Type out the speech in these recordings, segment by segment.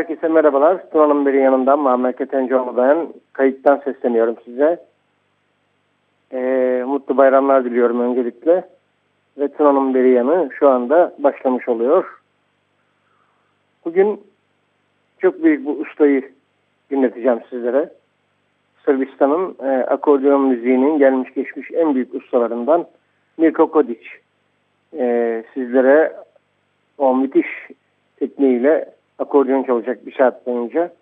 Herkese merhabalar. Tuna'nın biri yanından Muhammed Ketencoğlu ben. Kayıttan sesleniyorum size. Ee, mutlu bayramlar diliyorum öncelikle. Ve Tuna'nın biri yanı şu anda başlamış oluyor. Bugün çok büyük bu ustayı dinleteceğim sizlere. Sırbistan'ın e, akordeon müziğinin gelmiş geçmiş en büyük ustalarından Mirko Kodic. E, sizlere o müthiş tekniğiyle akordeon çalacak bir saat boyunca.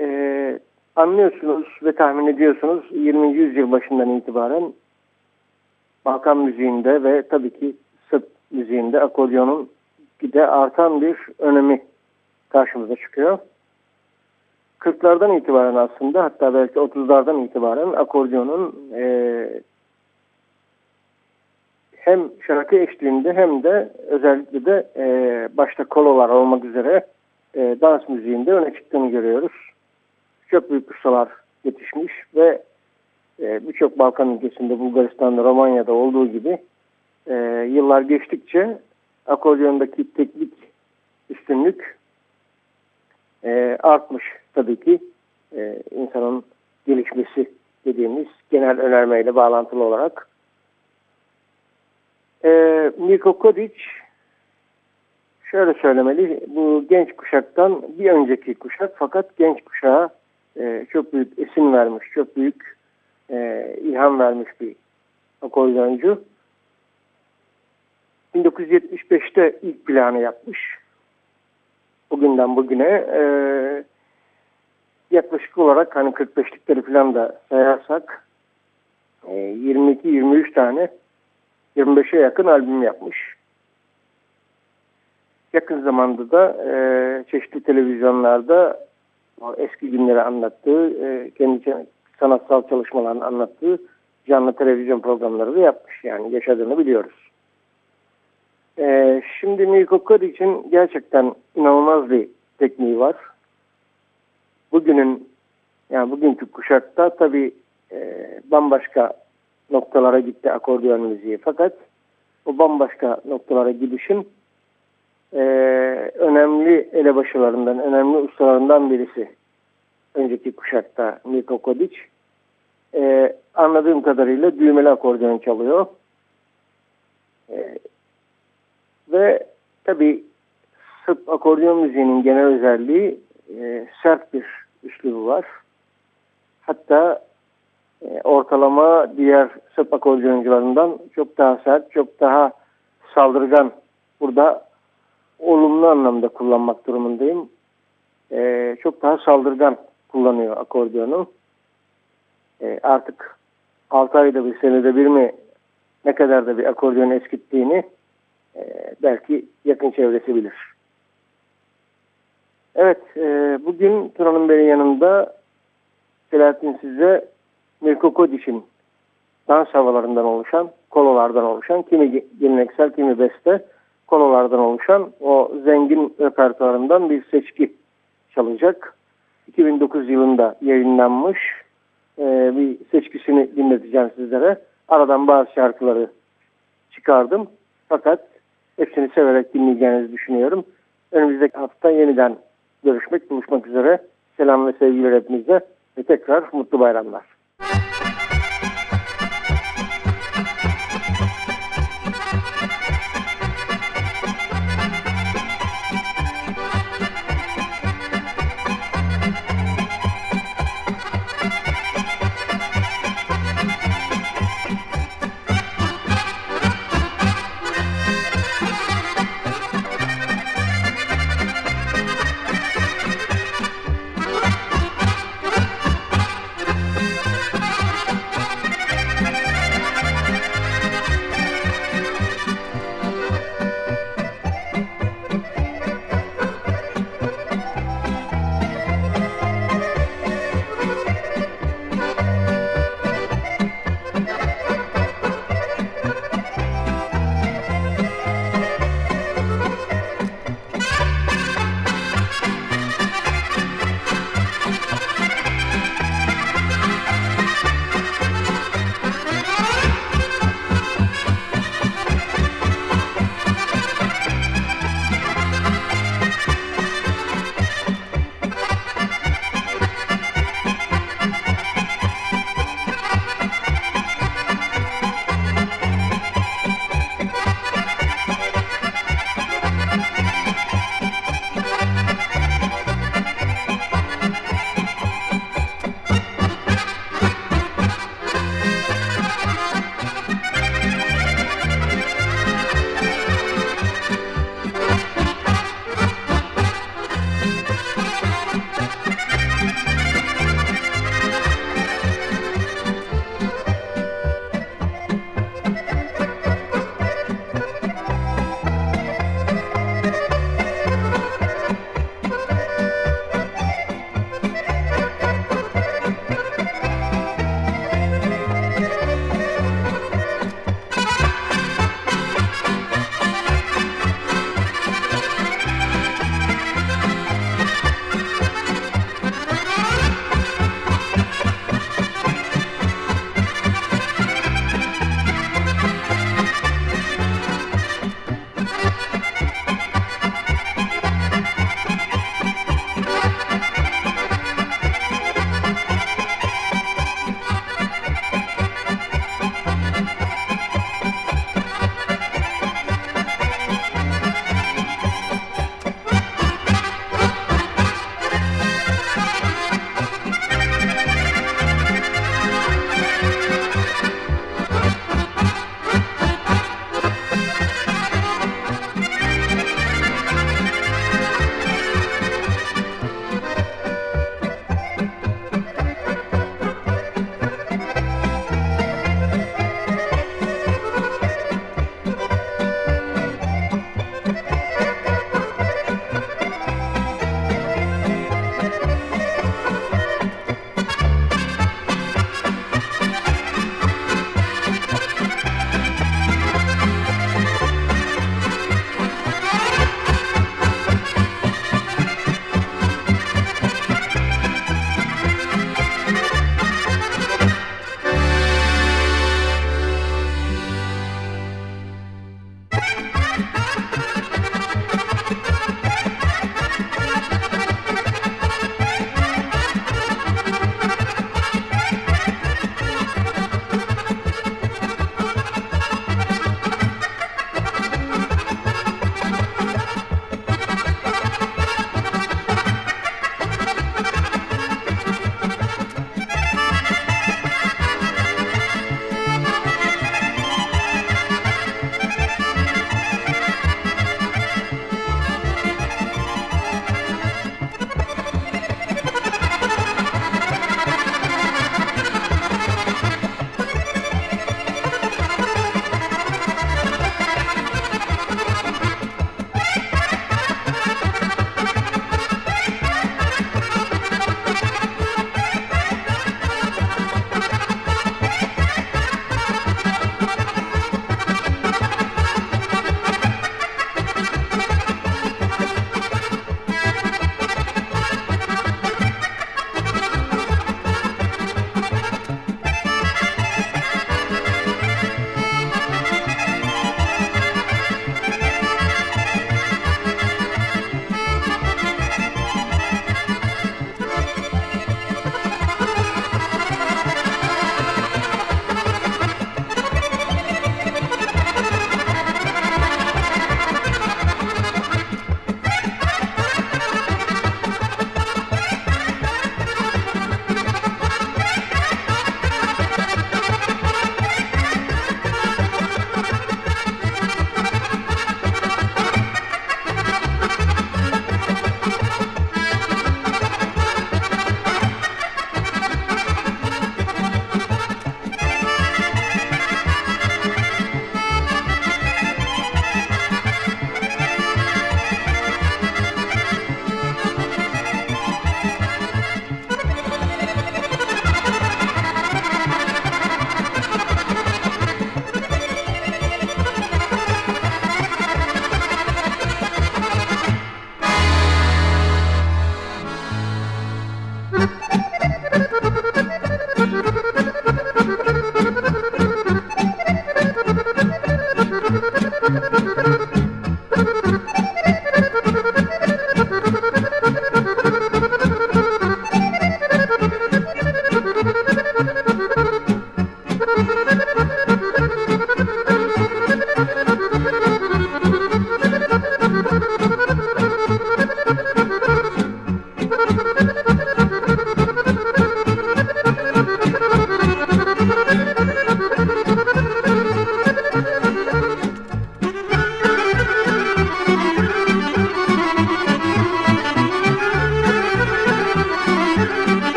Ee, anlıyorsunuz ve tahmin ediyorsunuz 20. yüzyıl başından itibaren Balkan müziğinde ve tabii ki Sırp müziğinde akordeonun gide artan bir önemi karşımıza çıkıyor. 40'lardan itibaren aslında hatta belki 30'lardan itibaren akordeonun e, hem şarkı eşliğinde hem de özellikle de e, başta kololar olmak üzere e, dans müziğinde öne çıktığını görüyoruz. Çok büyük ustalar yetişmiş ve e, birçok Balkan ülkesinde Bulgaristan'da, Romanya'da olduğu gibi e, yıllar geçtikçe akordeondaki teknik üstünlük e, artmış tabii ki e, insanın gelişmesi dediğimiz genel önermeyle bağlantılı olarak. E, Mirko Kodic şöyle söylemeli bu genç kuşaktan bir önceki kuşak fakat genç kuşağa e, çok büyük esin vermiş, çok büyük e, ilham vermiş bir akordeoncu. 1975'te ilk planı yapmış. Bugünden bugüne e, yaklaşık olarak hani 45'likleri falan da sayarsak e, 22-23 tane 25'e yakın albüm yapmış. Yakın zamanda da e, çeşitli televizyonlarda o eski günleri anlattığı, e, kendi sanatsal çalışmalarını anlattığı canlı televizyon programları da yapmış. Yani yaşadığını biliyoruz. E, şimdi Mirko için gerçekten inanılmaz bir tekniği var. Bugünün yani bugünkü kuşakta tabii e, bambaşka noktalara gitti akordeon müziği. Fakat o bambaşka noktalara gidişin e, önemli elebaşılarından, önemli ustalarından birisi. Önceki kuşakta Mirko Kodic. E, anladığım kadarıyla düğmeli akordeon çalıyor. E, ve tabi Sırp akordeon müziğinin genel özelliği e, sert bir üslubu var. Hatta ortalama diğer Sırp akordeoncularından çok daha sert, çok daha saldırgan. Burada olumlu anlamda kullanmak durumundayım. E, çok daha saldırgan kullanıyor akordeonu. E, artık 6 ayda bir senede bir mi ne kadar da bir akordeon eskittiğini e, belki yakın çevresi bilir. Evet, e, bugün Turan'ın benim yanında Selahattin size Mirko Kodic'in dans havalarından oluşan, kololardan oluşan, kimi geleneksel, kimi beste kololardan oluşan o zengin repertuarından bir seçki çalacak. 2009 yılında yayınlanmış e, bir seçkisini dinleteceğim sizlere. Aradan bazı şarkıları çıkardım. Fakat hepsini severek dinleyeceğinizi düşünüyorum. Önümüzdeki hafta yeniden görüşmek, buluşmak üzere. Selam ve sevgiler hepinize ve tekrar mutlu bayramlar. Thank you.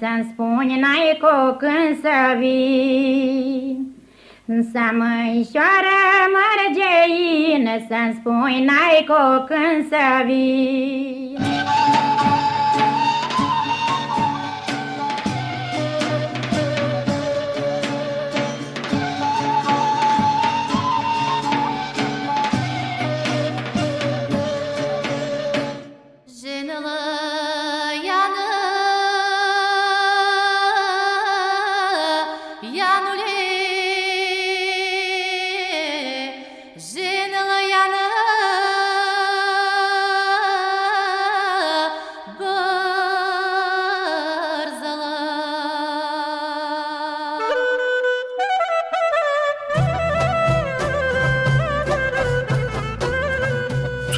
Să-mi spuni n-ai cu când să vii. Să măișoară mărgeină, să-mi spui n-ai cu când să vii.